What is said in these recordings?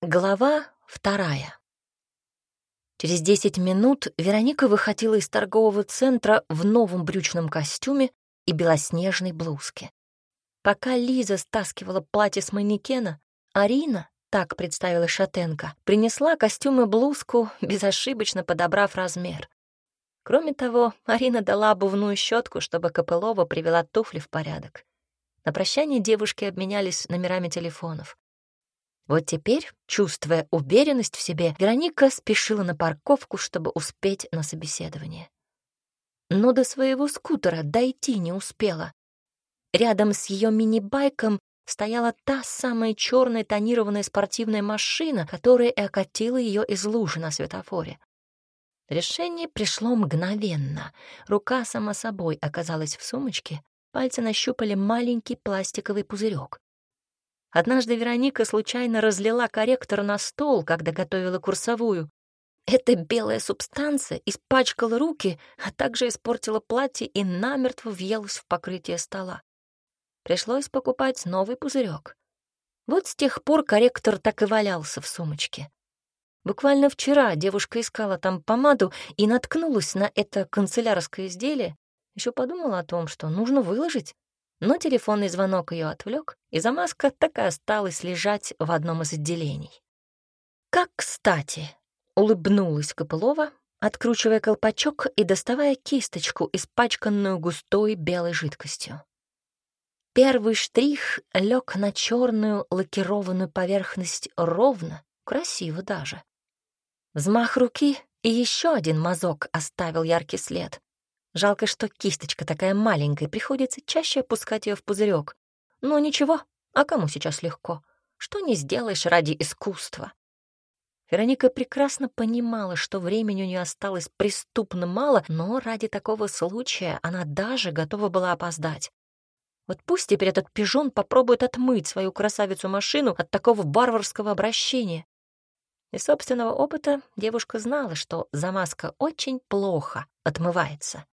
Глава вторая. Через десять минут Вероника выходила из торгового центра в новом брючном костюме и белоснежной блузке. Пока Лиза стаскивала платье с манекена, Арина, так представила Шатенко, принесла костюм и блузку, безошибочно подобрав размер. Кроме того, Арина дала обувную щетку, чтобы Копылова привела туфли в порядок. На прощание девушки обменялись номерами телефонов. Вот теперь, чувствуя уверенность в себе, Вероника спешила на парковку, чтобы успеть на собеседование. Но до своего скутера дойти не успела. Рядом с ее мини-байком стояла та самая черная тонированная спортивная машина, которая и окатила ее из лужи на светофоре. Решение пришло мгновенно. Рука сама собой оказалась в сумочке, пальцы нащупали маленький пластиковый пузырек. Однажды Вероника случайно разлила корректор на стол, когда готовила курсовую. Эта белая субстанция испачкала руки, а также испортила платье и намертво въелась в покрытие стола. Пришлось покупать новый пузырек. Вот с тех пор корректор так и валялся в сумочке. Буквально вчера девушка искала там помаду и наткнулась на это канцелярское изделие, еще подумала о том, что нужно выложить но телефонный звонок ее отвлек, и замазка так и осталась лежать в одном из отделений. «Как кстати!» — улыбнулась Копылова, откручивая колпачок и доставая кисточку, испачканную густой белой жидкостью. Первый штрих лег на черную лакированную поверхность ровно, красиво даже. Взмах руки, и еще один мазок оставил яркий след. Жалко, что кисточка такая маленькая, приходится чаще опускать ее в пузырек. Но ничего, а кому сейчас легко? Что не сделаешь ради искусства? Вероника прекрасно понимала, что времени у нее осталось преступно мало, но ради такого случая она даже готова была опоздать. Вот пусть теперь этот пижон попробует отмыть свою красавицу-машину от такого варварского обращения. Из собственного опыта девушка знала, что замазка очень плохо отмывается.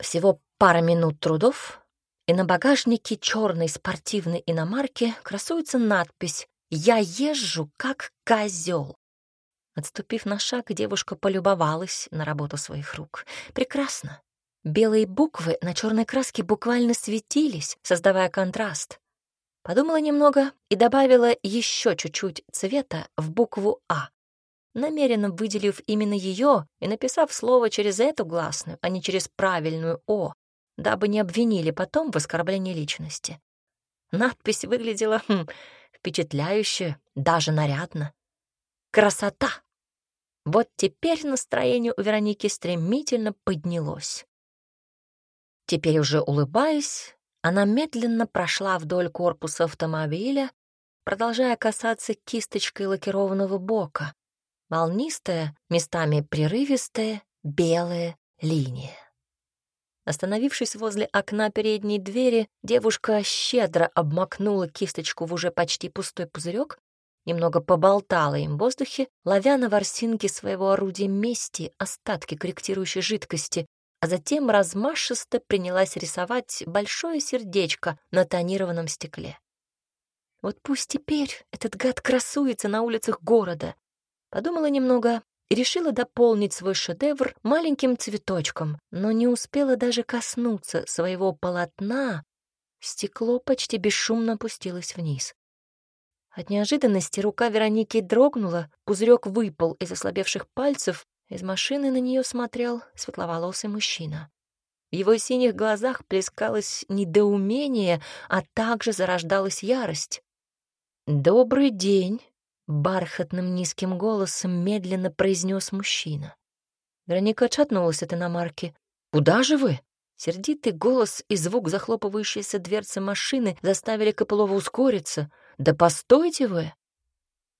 Всего пара минут трудов, и на багажнике черной спортивной иномарки красуется надпись «Я езжу как козел». Отступив на шаг, девушка полюбовалась на работу своих рук. Прекрасно. Белые буквы на черной краске буквально светились, создавая контраст. Подумала немного и добавила еще чуть-чуть цвета в букву «А» намеренно выделив именно ее и написав слово через эту гласную, а не через правильную «о», дабы не обвинили потом в оскорблении личности. Надпись выглядела хм, впечатляюще, даже нарядно. Красота! Вот теперь настроение у Вероники стремительно поднялось. Теперь уже улыбаясь, она медленно прошла вдоль корпуса автомобиля, продолжая касаться кисточкой лакированного бока, волнистая, местами прерывистая, белая линия. Остановившись возле окна передней двери, девушка щедро обмакнула кисточку в уже почти пустой пузырек, немного поболтала им в воздухе, ловя на ворсинке своего орудия мести остатки корректирующей жидкости, а затем размашисто принялась рисовать большое сердечко на тонированном стекле. Вот пусть теперь этот гад красуется на улицах города, Подумала немного и решила дополнить свой шедевр маленьким цветочком, но не успела даже коснуться своего полотна. Стекло почти бесшумно опустилось вниз. От неожиданности рука Вероники дрогнула, пузырек выпал из ослабевших пальцев, из машины на нее смотрел светловолосый мужчина. В его синих глазах плескалось недоумение, а также зарождалась ярость. «Добрый день, Бархатным низким голосом медленно произнес мужчина. Вероника отшатнулась от иномарки. «Куда же вы?» Сердитый голос и звук захлопывающейся дверцы машины заставили Копылова ускориться. «Да постойте вы!»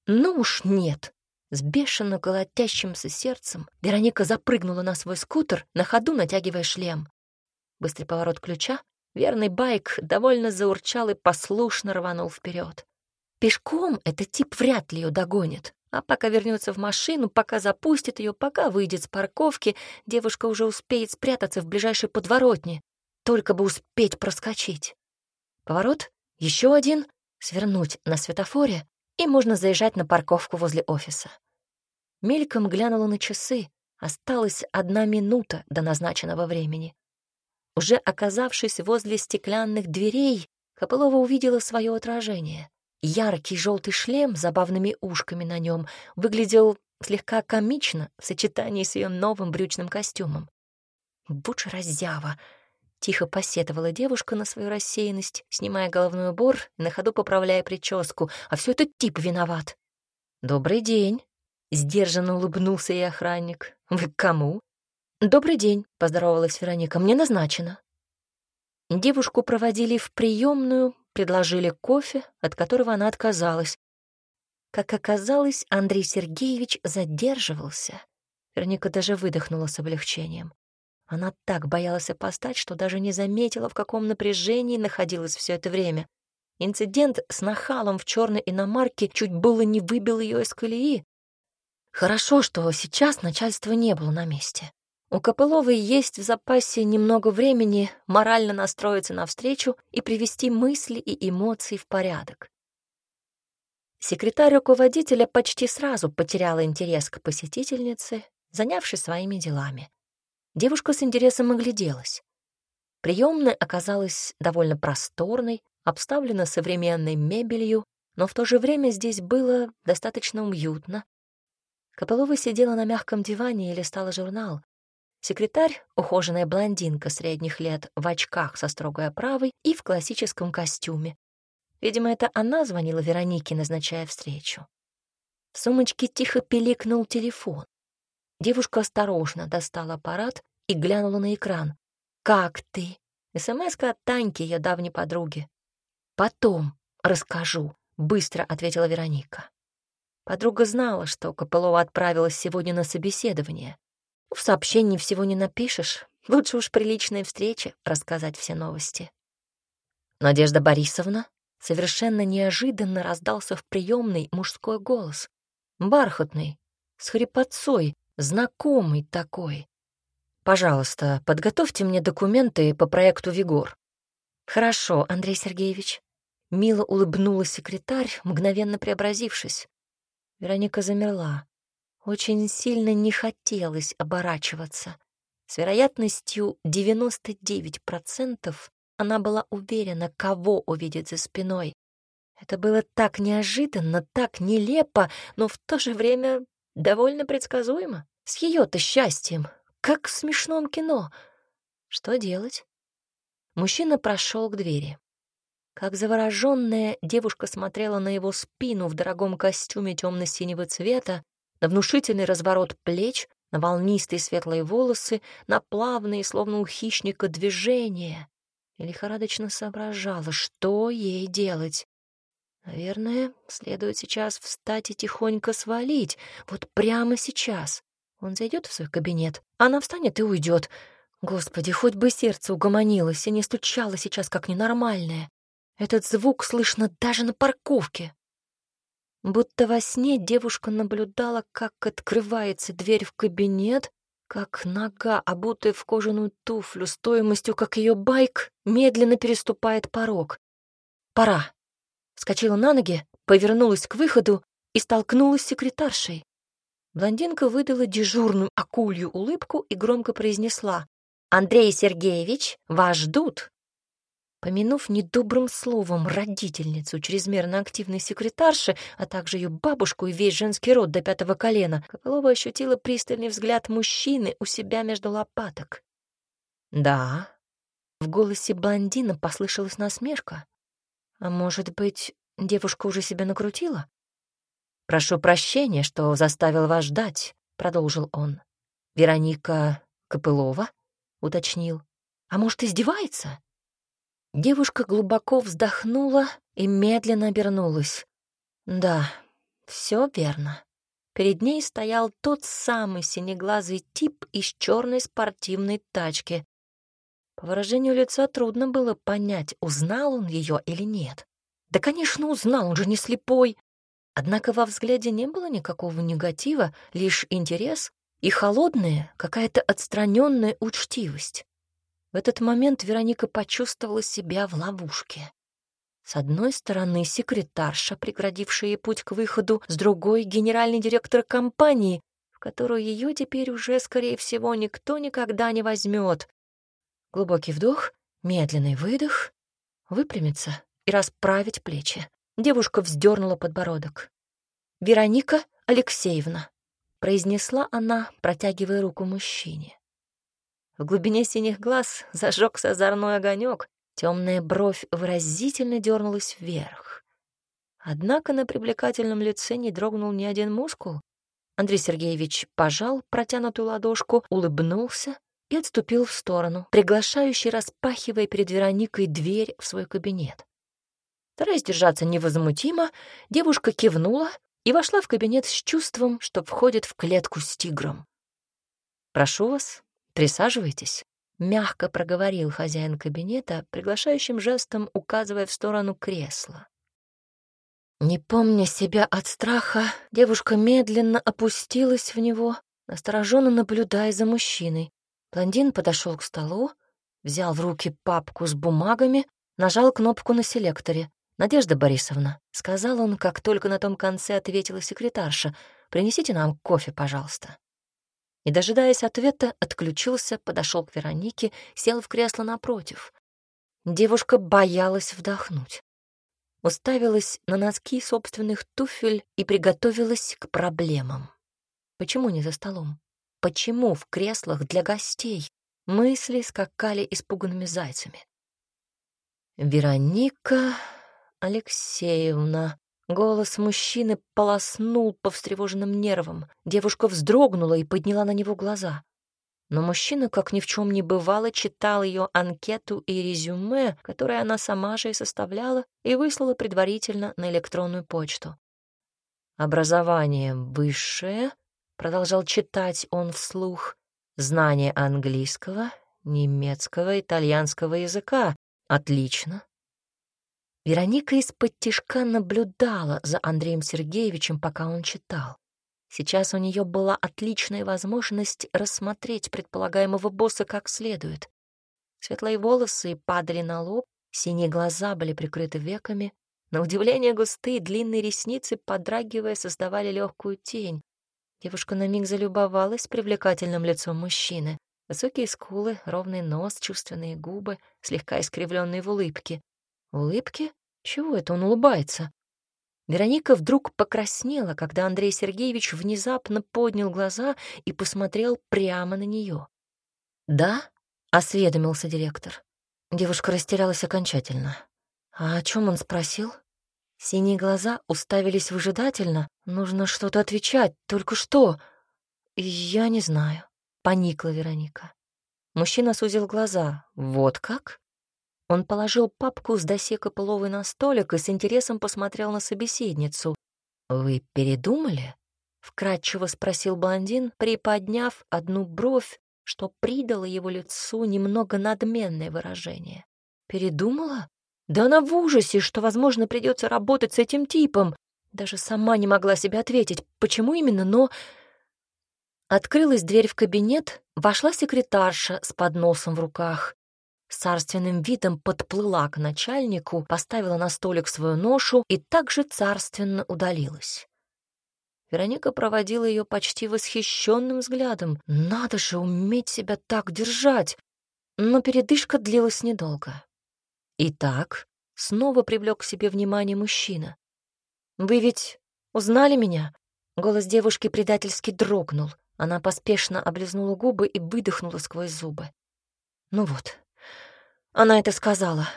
«Ну уж нет!» С бешено колотящимся сердцем Вероника запрыгнула на свой скутер, на ходу натягивая шлем. Быстрый поворот ключа, верный байк довольно заурчал и послушно рванул вперед. Пешком этот тип вряд ли ее догонит. А пока вернется в машину, пока запустит ее, пока выйдет с парковки, девушка уже успеет спрятаться в ближайшей подворотне. Только бы успеть проскочить. Поворот, еще один, свернуть на светофоре и можно заезжать на парковку возле офиса. Мельком глянула на часы. Осталась одна минута до назначенного времени. Уже оказавшись возле стеклянных дверей, Копылова увидела свое отражение. Яркий желтый шлем с забавными ушками на нем выглядел слегка комично в сочетании с ее новым брючным костюмом. «Будь разява!» — тихо посетовала девушка на свою рассеянность, снимая головной убор и на ходу поправляя прическу, а все это тип виноват. «Добрый день!» — сдержанно улыбнулся ей охранник. «Вы к кому?» «Добрый день», — поздоровалась Вероника. «Мне назначено». Девушку проводили в приемную, предложили кофе, от которого она отказалась. Как оказалось, Андрей Сергеевич задерживался. Верника даже выдохнула с облегчением. Она так боялась опоздать, что даже не заметила, в каком напряжении находилась все это время. Инцидент с нахалом в черной иномарке чуть было не выбил ее из колеи. Хорошо, что сейчас начальство не было на месте. У Копыловой есть в запасе немного времени морально настроиться навстречу и привести мысли и эмоции в порядок. Секретарь руководителя почти сразу потеряла интерес к посетительнице, занявшись своими делами. Девушка с интересом огляделась. Приемная оказалась довольно просторной, обставлена современной мебелью, но в то же время здесь было достаточно уютно. Копылова сидела на мягком диване и листала журнал. Секретарь — ухоженная блондинка средних лет в очках со строгой оправой и в классическом костюме. Видимо, это она звонила Веронике, назначая встречу. В сумочке тихо пиликнул телефон. Девушка осторожно достала аппарат и глянула на экран. «Как ты?» СМС от Таньки, ее давней подруги. «Потом расскажу», — быстро ответила Вероника. Подруга знала, что Копылова отправилась сегодня на собеседование. В сообщении всего не напишешь. Лучше уж приличная встреча рассказать все новости. Надежда Борисовна Совершенно неожиданно раздался в приемной мужской голос. Бархатный, с хрипотцой, знакомый такой. «Пожалуйста, подготовьте мне документы по проекту «Вигор». «Хорошо, Андрей Сергеевич». Мило улыбнулась секретарь, мгновенно преобразившись. Вероника замерла. Очень сильно не хотелось оборачиваться. С вероятностью 99% она была уверена, кого увидит за спиной. Это было так неожиданно, так нелепо, но в то же время довольно предсказуемо. С ее-то счастьем, как в смешном кино. Что делать? Мужчина прошел к двери. Как завороженная, девушка смотрела на его спину в дорогом костюме темно-синего цвета, на внушительный разворот плеч, на волнистые светлые волосы, на плавные, словно у хищника, движения и лихорадочно соображала, что ей делать. Наверное, следует сейчас встать и тихонько свалить, вот прямо сейчас. Он зайдет в свой кабинет, она встанет и уйдет. Господи, хоть бы сердце угомонилось и не стучало сейчас как ненормальное. Этот звук слышно даже на парковке. Будто во сне девушка наблюдала, как открывается дверь в кабинет, как нога, обутая в кожаную туфлю, стоимостью, как ее байк, медленно переступает порог. «Пора!» Вскочила на ноги, повернулась к выходу и столкнулась с секретаршей. Блондинка выдала дежурную акулью улыбку и громко произнесла «Андрей Сергеевич, вас ждут!» Помянув недобрым словом родительницу чрезмерно активной секретарши, а также ее бабушку и весь женский род до пятого колена, Копылова ощутила пристальный взгляд мужчины у себя между лопаток. «Да». В голосе блондина послышалась насмешка. «А может быть, девушка уже себя накрутила?» «Прошу прощения, что заставил вас ждать», — продолжил он. «Вероника Копылова?» — уточнил. «А может, издевается?» Девушка глубоко вздохнула и медленно обернулась. Да, все верно. Перед ней стоял тот самый синеглазый тип из черной спортивной тачки. По выражению лица трудно было понять, узнал он ее или нет. Да, конечно, узнал, он же не слепой. Однако во взгляде не было никакого негатива, лишь интерес и холодная, какая-то отстраненная учтивость. В этот момент Вероника почувствовала себя в ловушке. С одной стороны секретарша, преградившая ей путь к выходу, с другой — генеральный директор компании, в которую ее теперь уже, скорее всего, никто никогда не возьмет. Глубокий вдох, медленный выдох, выпрямиться и расправить плечи. Девушка вздернула подбородок. «Вероника Алексеевна», — произнесла она, протягивая руку мужчине. В глубине синих глаз зажегся озорной огонек, темная бровь выразительно дернулась вверх. Однако на привлекательном лице не дрогнул ни один мускул. Андрей Сергеевич пожал протянутую ладошку, улыбнулся и отступил в сторону, приглашающий, распахивая перед Вероникой дверь в свой кабинет. Стараясь держаться невозмутимо, девушка кивнула и вошла в кабинет с чувством, что входит в клетку с тигром. «Прошу вас, присаживайтесь», — мягко проговорил хозяин кабинета, приглашающим жестом указывая в сторону кресла. Не помня себя от страха, девушка медленно опустилась в него, настороженно наблюдая за мужчиной. Блондин подошел к столу, взял в руки папку с бумагами, нажал кнопку на селекторе. «Надежда Борисовна», — сказал он, как только на том конце ответила секретарша, «принесите нам кофе, пожалуйста». Не дожидаясь ответа, отключился, подошел к Веронике, сел в кресло напротив. Девушка боялась вдохнуть. Уставилась на носки собственных туфель и приготовилась к проблемам. Почему не за столом? Почему в креслах для гостей? Мысли скакали испуганными зайцами. Вероника Алексеевна. Голос мужчины полоснул по встревоженным нервам. Девушка вздрогнула и подняла на него глаза. Но мужчина, как ни в чем не бывало, читал ее анкету и резюме, которое она сама же и составляла, и выслала предварительно на электронную почту. «Образование высшее», — продолжал читать он вслух, «знание английского, немецкого, итальянского языка. Отлично. Вероника из-под тишка наблюдала за Андреем Сергеевичем, пока он читал. Сейчас у нее была отличная возможность рассмотреть предполагаемого босса как следует. Светлые волосы падали на лоб, синие глаза были прикрыты веками. На удивление густые длинные ресницы, подрагивая, создавали легкую тень. Девушка на миг залюбовалась привлекательным лицом мужчины. Высокие скулы, ровный нос, чувственные губы, слегка искривленные в улыбке. Улыбки? Чего это он улыбается? Вероника вдруг покраснела, когда Андрей Сергеевич внезапно поднял глаза и посмотрел прямо на нее. «Да?» — осведомился директор. Девушка растерялась окончательно. «А о чем он спросил?» Синие глаза уставились выжидательно. Нужно что-то отвечать, только что. «Я не знаю», — поникла Вероника. Мужчина сузил глаза. «Вот как?» Он положил папку с досье Копыловой на столик и с интересом посмотрел на собеседницу. «Вы передумали?» — вкратчиво спросил блондин, приподняв одну бровь, что придало его лицу немного надменное выражение. «Передумала? Да она в ужасе, что, возможно, придется работать с этим типом. Даже сама не могла себе ответить, почему именно, но...» Открылась дверь в кабинет, вошла секретарша с подносом в руках с царственным видом подплыла к начальнику, поставила на столик свою ношу и также царственно удалилась. Вероника проводила ее почти восхищенным взглядом. Надо же уметь себя так держать! Но передышка длилась недолго. Итак, снова привлек к себе внимание мужчина. «Вы ведь узнали меня?» Голос девушки предательски дрогнул. Она поспешно облизнула губы и выдохнула сквозь зубы. «Ну вот, она это сказала.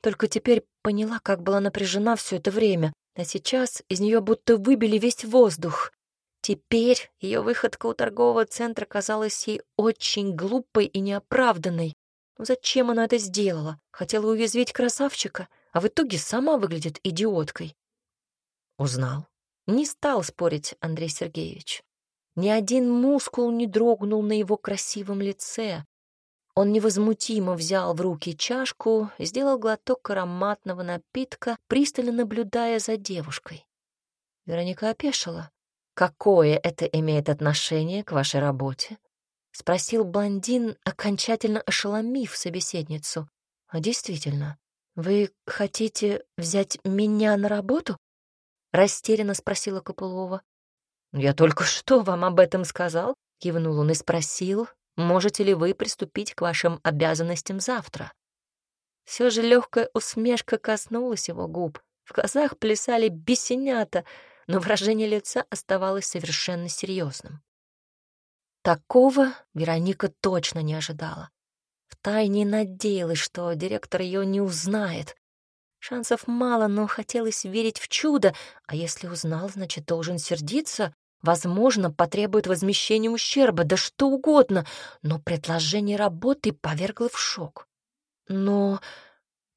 Только теперь поняла, как была напряжена все это время, а сейчас из нее будто выбили весь воздух. Теперь ее выходка у торгового центра казалась ей очень глупой и неоправданной. Ну зачем она это сделала? Хотела уязвить красавчика, а в итоге сама выглядит идиоткой. Узнал. Не стал спорить Андрей Сергеевич. Ни один мускул не дрогнул на его красивом лице, он невозмутимо взял в руки чашку, сделал глоток ароматного напитка, пристально наблюдая за девушкой. Вероника опешила. «Какое это имеет отношение к вашей работе?» — спросил блондин, окончательно ошеломив собеседницу. А действительно, «Вы хотите взять меня на работу?» — растерянно спросила Копылова. «Я только что вам об этом сказал», — кивнул он и спросил, «можете ли вы приступить к вашим обязанностям завтра?» Все же легкая усмешка коснулась его губ. В глазах плясали бесенята, но выражение лица оставалось совершенно серьезным. Такого Вероника точно не ожидала. Втайне надеялась, что директор ее не узнает. Шансов мало, но хотелось верить в чудо, а если узнал, значит, должен сердиться. Возможно, потребует возмещения ущерба, да что угодно, но предложение работы повергло в шок. Но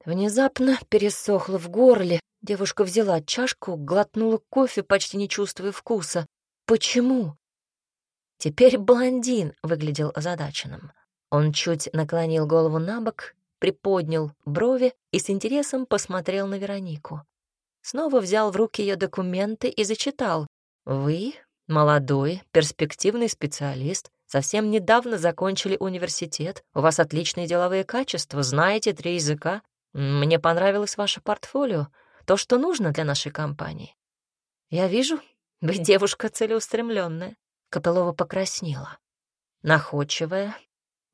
внезапно пересохло в горле. Девушка взяла чашку, глотнула кофе, почти не чувствуя вкуса. Почему? Теперь блондин выглядел озадаченным. Он чуть наклонил голову на бок, приподнял брови и с интересом посмотрел на Веронику. Снова взял в руки ее документы и зачитал. «Вы, молодой, перспективный специалист, совсем недавно закончили университет, у вас отличные деловые качества, знаете три языка. Мне понравилось ваше портфолио, то, что нужно для нашей компании. Я вижу, вы девушка целеустремленная. Копылова покраснела. Находчивая,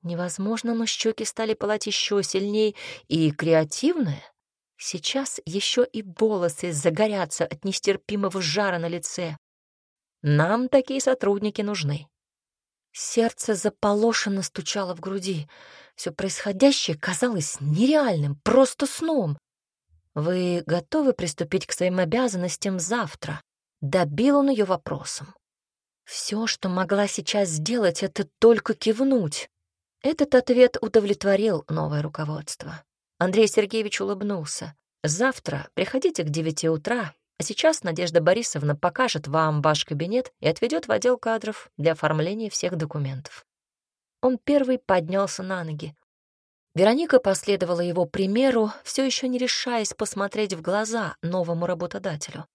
Невозможно, но щеки стали пылать еще сильнее и креативная. Сейчас еще и волосы загорятся от нестерпимого жара на лице. Нам такие сотрудники нужны. Сердце заполошенно стучало в груди. Все происходящее казалось нереальным, просто сном. «Вы готовы приступить к своим обязанностям завтра?» Добил он ее вопросом. Все, что могла сейчас сделать, это только кивнуть. Этот ответ удовлетворил новое руководство. Андрей Сергеевич улыбнулся. «Завтра приходите к девяти утра, а сейчас Надежда Борисовна покажет вам ваш кабинет и отведет в отдел кадров для оформления всех документов». Он первый поднялся на ноги. Вероника последовала его примеру, все еще не решаясь посмотреть в глаза новому работодателю.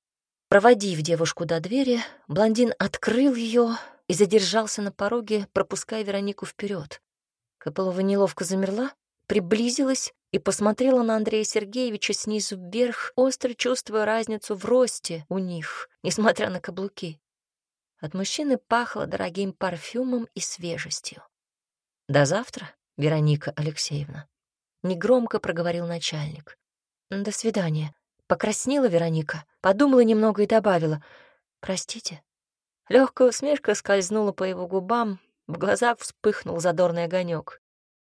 Проводив девушку до двери, блондин открыл ее и задержался на пороге, пропуская Веронику вперед. Копылова неловко замерла, приблизилась и посмотрела на Андрея Сергеевича снизу вверх, остро чувствуя разницу в росте у них, несмотря на каблуки. От мужчины пахло дорогим парфюмом и свежестью. «До завтра, Вероника Алексеевна», — негромко проговорил начальник. «До свидания». Покраснела Вероника, подумала немного и добавила «Простите». Легкая усмешка скользнула по его губам, в глазах вспыхнул задорный огонек.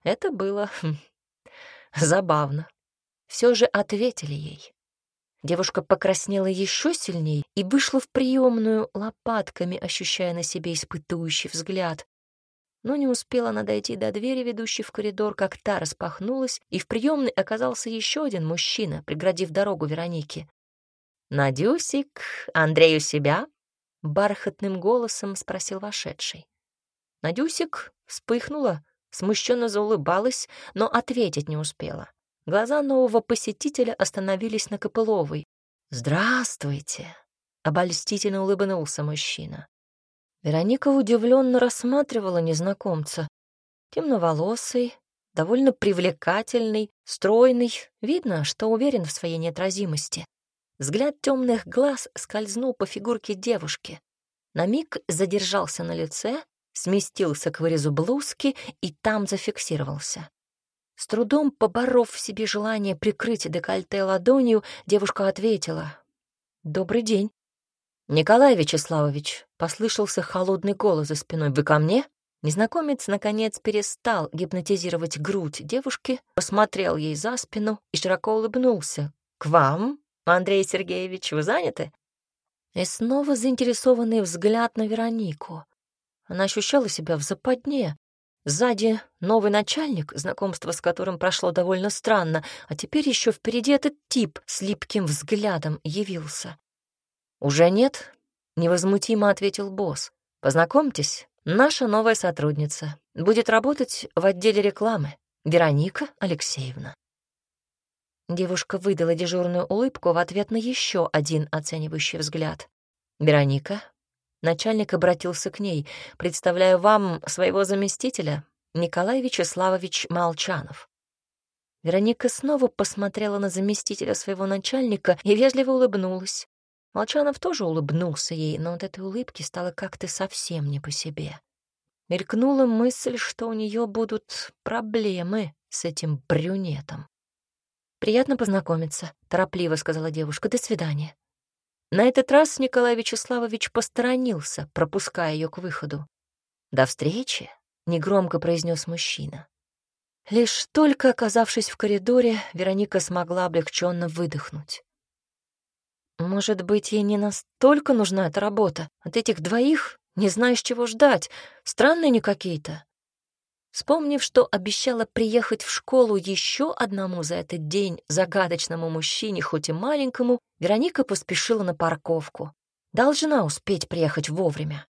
Это было хм, забавно. Все же ответили ей. Девушка покраснела еще сильней и вышла в приемную лопатками, ощущая на себе испытующий взгляд. Но не успела она дойти до двери, ведущей в коридор, как та распахнулась, и в приемной оказался еще один мужчина, преградив дорогу Веронике. «Надюсик, Андрей у себя?» — бархатным голосом спросил вошедший. Надюсик вспыхнула, смущенно заулыбалась, но ответить не успела. Глаза нового посетителя остановились на Копыловой. «Здравствуйте!» — обольстительно улыбнулся мужчина. Вероника удивленно рассматривала незнакомца. Темноволосый, довольно привлекательный, стройный, видно, что уверен в своей неотразимости. Взгляд темных глаз скользнул по фигурке девушки. На миг задержался на лице, сместился к вырезу блузки и там зафиксировался. С трудом поборов в себе желание прикрыть декольте ладонью, девушка ответила. «Добрый день». «Николай Вячеславович», — послышался холодный голос за спиной. «Вы ко мне?» Незнакомец, наконец, перестал гипнотизировать грудь девушки, посмотрел ей за спину и широко улыбнулся. «К вам, Андрей Сергеевич, вы заняты?» И снова заинтересованный взгляд на Веронику. Она ощущала себя в западне. Сзади новый начальник, знакомство с которым прошло довольно странно, а теперь еще впереди этот тип с липким взглядом явился. «Уже нет?» — невозмутимо ответил босс. «Познакомьтесь, наша новая сотрудница. Будет работать в отделе рекламы. Вероника Алексеевна». Девушка выдала дежурную улыбку в ответ на еще один оценивающий взгляд. «Вероника, Начальник обратился к ней. «Представляю вам своего заместителя, Николай Вячеславович Молчанов». Вероника снова посмотрела на заместителя своего начальника и вежливо улыбнулась. Молчанов тоже улыбнулся ей, но от этой улыбки стало как-то совсем не по себе. Мелькнула мысль, что у нее будут проблемы с этим брюнетом. «Приятно познакомиться», — торопливо сказала девушка. «До свидания». На этот раз Николай Вячеславович посторонился, пропуская ее к выходу. «До встречи», — негромко произнес мужчина. Лишь только оказавшись в коридоре, Вероника смогла облегченно выдохнуть. Может быть, ей не настолько нужна эта работа? От этих двоих не знаешь, чего ждать. Странные они какие-то. Вспомнив, что обещала приехать в школу еще одному за этот день загадочному мужчине, хоть и маленькому, Вероника поспешила на парковку. Должна успеть приехать вовремя.